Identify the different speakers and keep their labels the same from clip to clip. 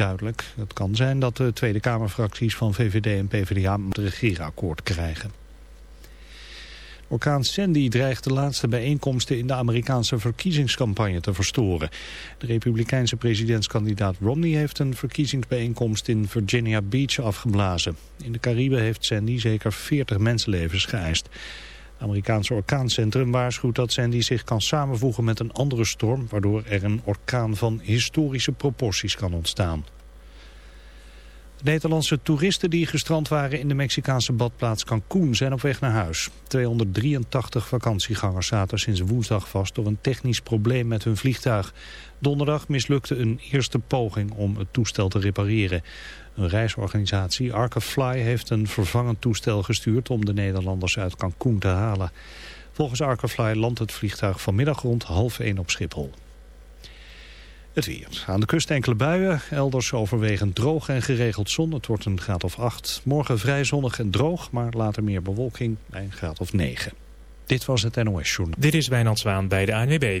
Speaker 1: duidelijk. Het kan zijn dat de Tweede Kamerfracties van VVD en PvdA het regeerakkoord krijgen. Orkaan Sandy dreigt de laatste bijeenkomsten in de Amerikaanse verkiezingscampagne te verstoren. De republikeinse presidentskandidaat Romney heeft een verkiezingsbijeenkomst in Virginia Beach afgeblazen. In de Cariben heeft Sandy zeker 40 mensenlevens geëist. Amerikaanse orkaancentrum waarschuwt dat Sandy zich kan samenvoegen met een andere storm... waardoor er een orkaan van historische proporties kan ontstaan. Nederlandse toeristen die gestrand waren in de Mexicaanse badplaats Cancún zijn op weg naar huis. 283 vakantiegangers zaten sinds woensdag vast door een technisch probleem met hun vliegtuig. Donderdag mislukte een eerste poging om het toestel te repareren. Een reisorganisatie Arkefly heeft een vervangend toestel gestuurd om de Nederlanders uit Cancún te halen. Volgens Arkefly landt het vliegtuig vanmiddag rond half 1 op Schiphol. Het weer. Aan de kust enkele buien, elders overwegend droog en geregeld zon. Het wordt een graad of 8. Morgen vrij zonnig en droog, maar later meer bewolking bij een graad of 9. Dit was het NOS Journal.
Speaker 2: Dit is Wijnand Zwaan bij de ANWB.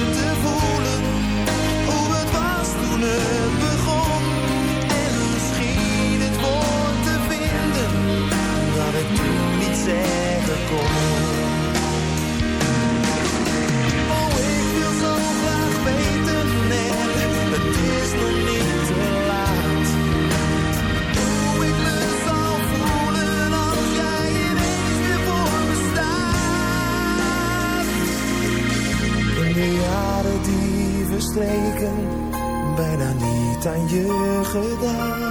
Speaker 3: zeggen. Oh, ik wil zo graag beter en het is nog niet te laat. Hoe ik me zal voelen als jij eens weer voor me. In de jaren die verstreken, bijna niet aan je gedaan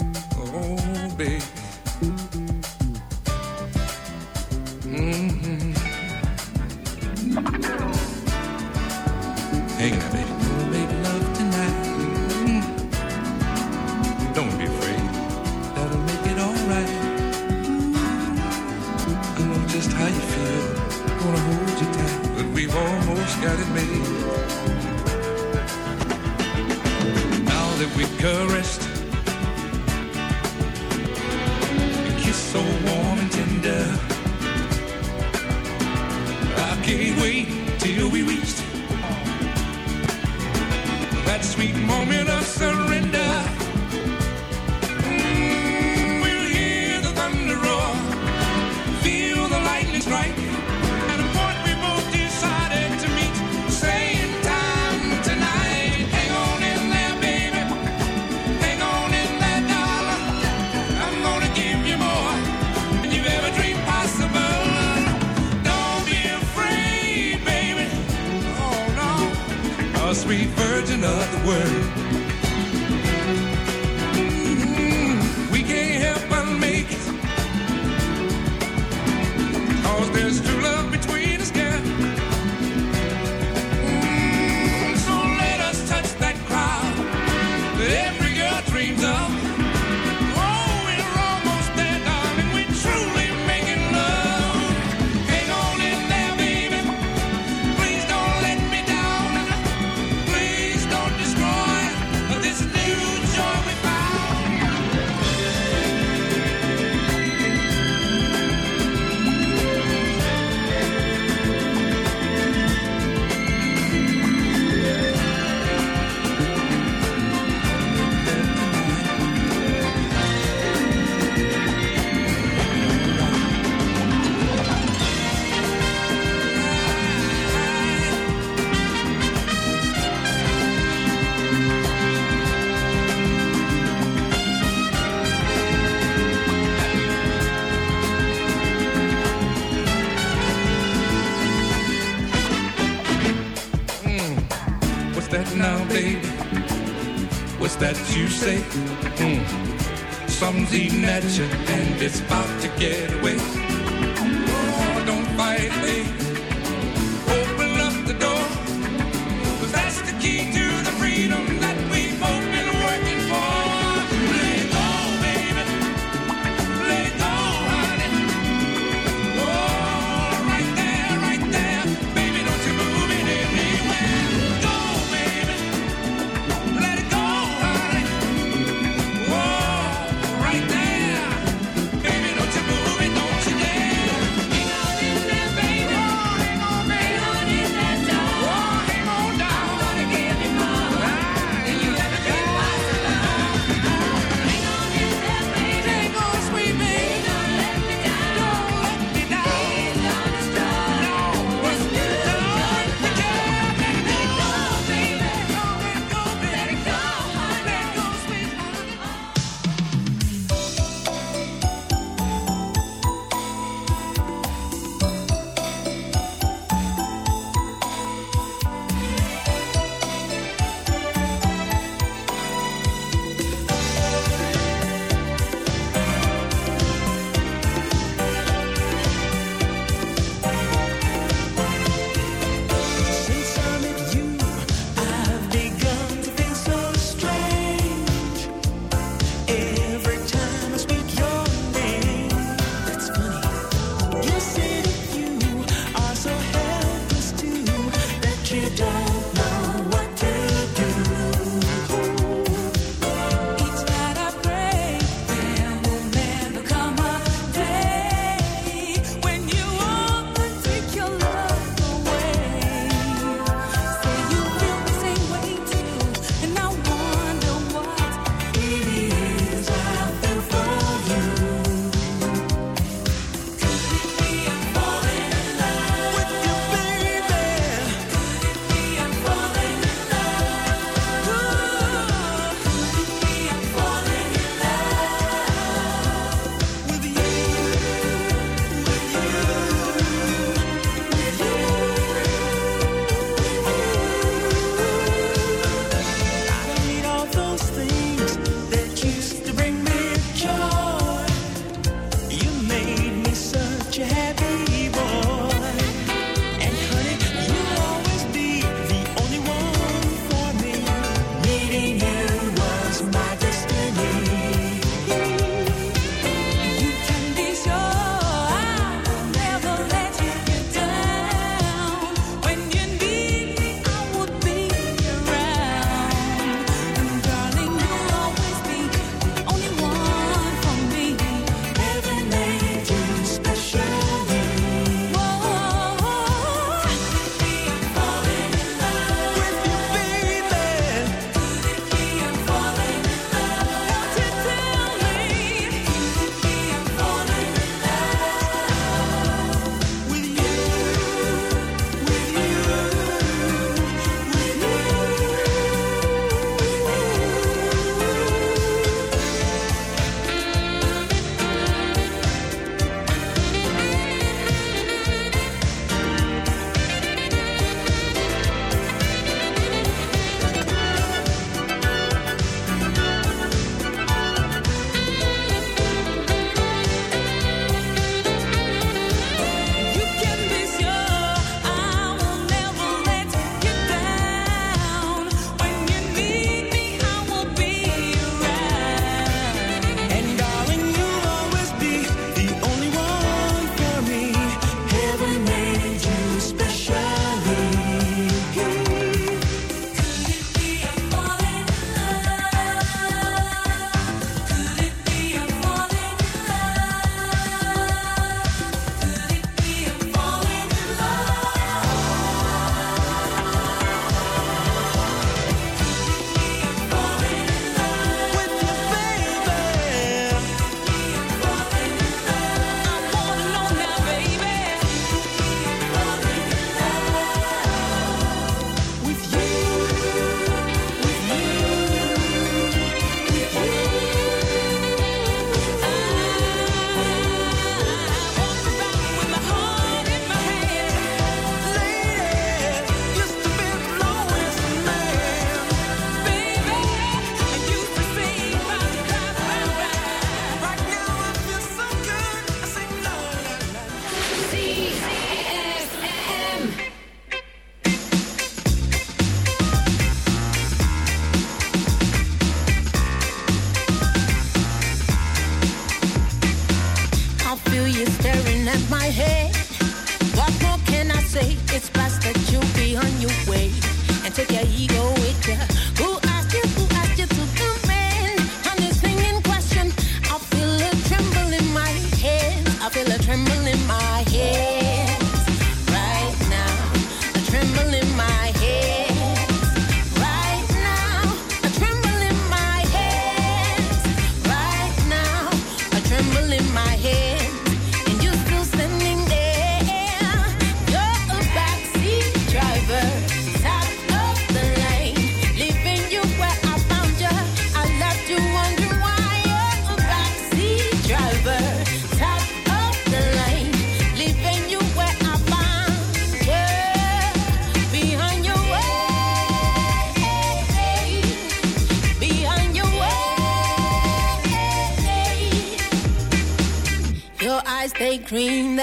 Speaker 4: attention and it's about to get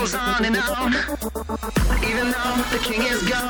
Speaker 5: goes on and on. Even though the king is gone,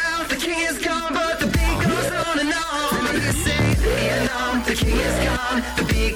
Speaker 5: The king is gone, the beat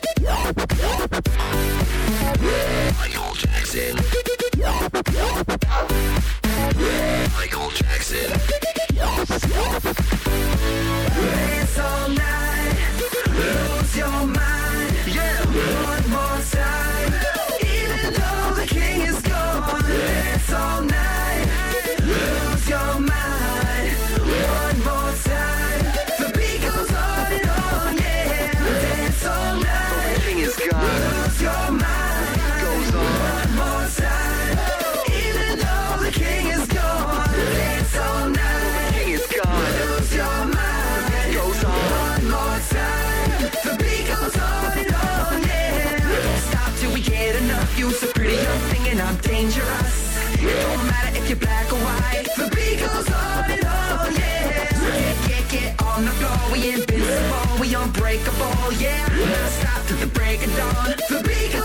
Speaker 5: Michael Jackson. Michael Jackson. Dance all night, lose your mind. Yeah, one more time. Get enough. You's a pretty young thing and I'm dangerous. It don't matter if you're black or white. The beat goes on and on. Yeah, so get get get on the floor. We invincible, we unbreakable. Yeah, not stop till the break of dawn. The beat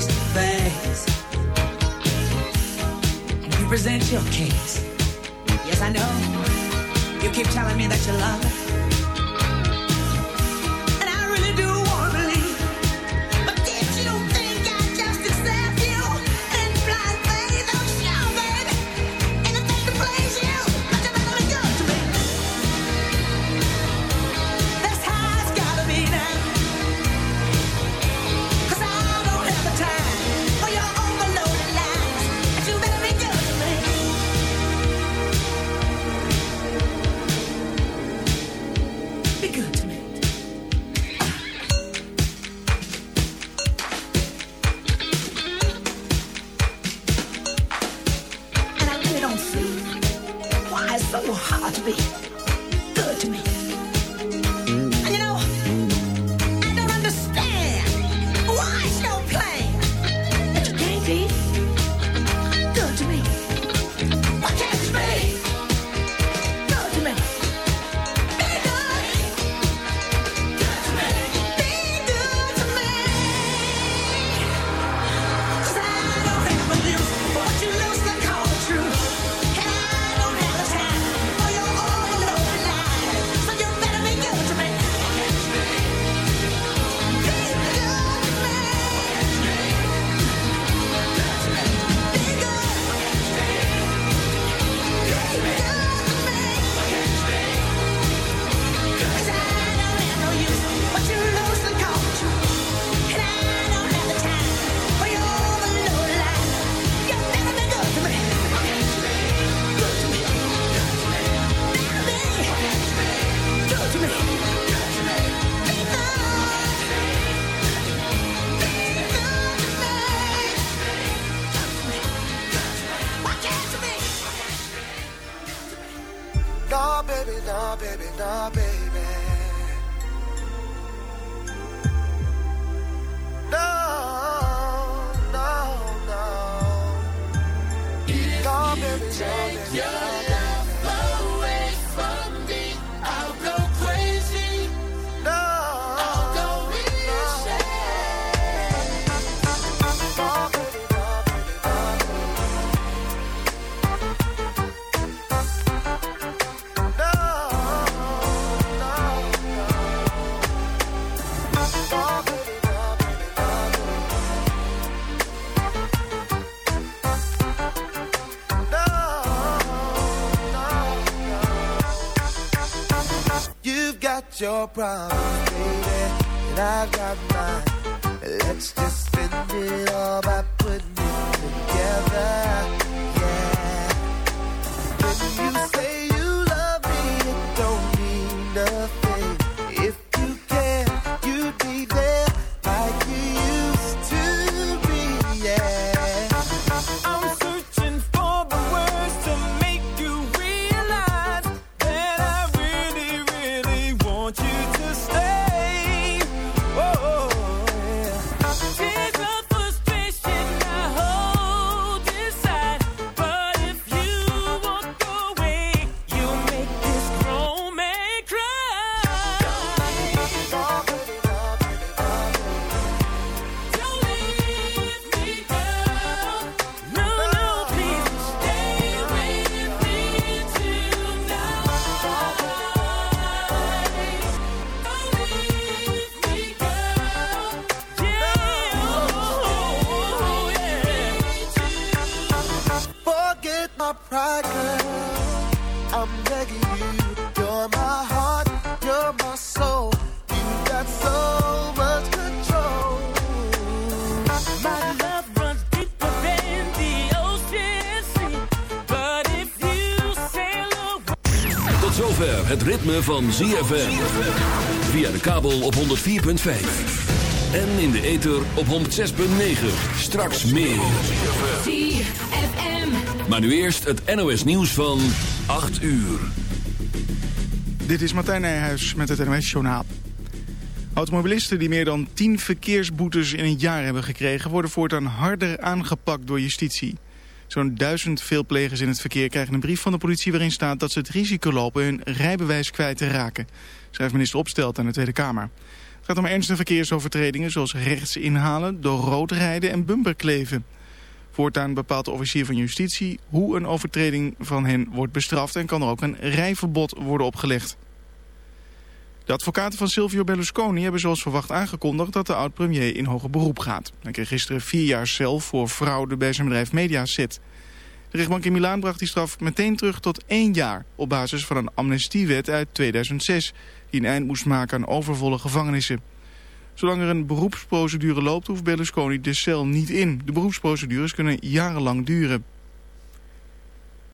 Speaker 6: face to face. And you present your case. Yes, I know. You keep telling me that you love me.
Speaker 3: problems, baby. And
Speaker 5: I
Speaker 3: got
Speaker 7: ritme van ZFM. Via de kabel op 104.5. En in de ether op 106.9. Straks meer. Maar nu eerst het NOS nieuws van 8 uur.
Speaker 8: Dit is Martijn Nijhuis met het NOS-journaal. Automobilisten die meer dan 10 verkeersboetes in een jaar hebben gekregen... worden voortaan harder aangepakt door justitie. Zo'n duizend veelplegers in het verkeer krijgen een brief van de politie... waarin staat dat ze het risico lopen hun rijbewijs kwijt te raken. Schrijft minister Opstelt aan de Tweede Kamer. Het gaat om ernstige verkeersovertredingen zoals rechts inhalen... door rood rijden en bumperkleven. Voortaan bepaalt de officier van justitie hoe een overtreding van hen wordt bestraft... en kan er ook een rijverbod worden opgelegd. De advocaten van Silvio Berlusconi hebben zoals verwacht aangekondigd dat de oud-premier in hoger beroep gaat. Hij kreeg gisteren vier jaar cel voor fraude bij zijn bedrijf Mediaset. De rechtbank in Milaan bracht die straf meteen terug tot één jaar op basis van een amnestiewet uit 2006 die een eind moest maken aan overvolle gevangenissen. Zolang er een beroepsprocedure loopt hoeft Berlusconi de cel niet in. De beroepsprocedures kunnen jarenlang duren.